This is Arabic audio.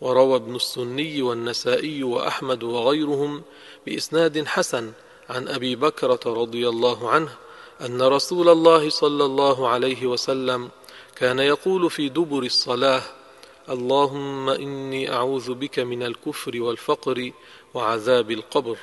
وروى ابن السني والنسائي وأحمد وغيرهم بإسناد حسن عن أبي بكرة رضي الله عنه أن رسول الله صلى الله عليه وسلم كان يقول في دبر الصلاة اللهم إني أعوذ بك من الكفر والفقر وعذاب القبر.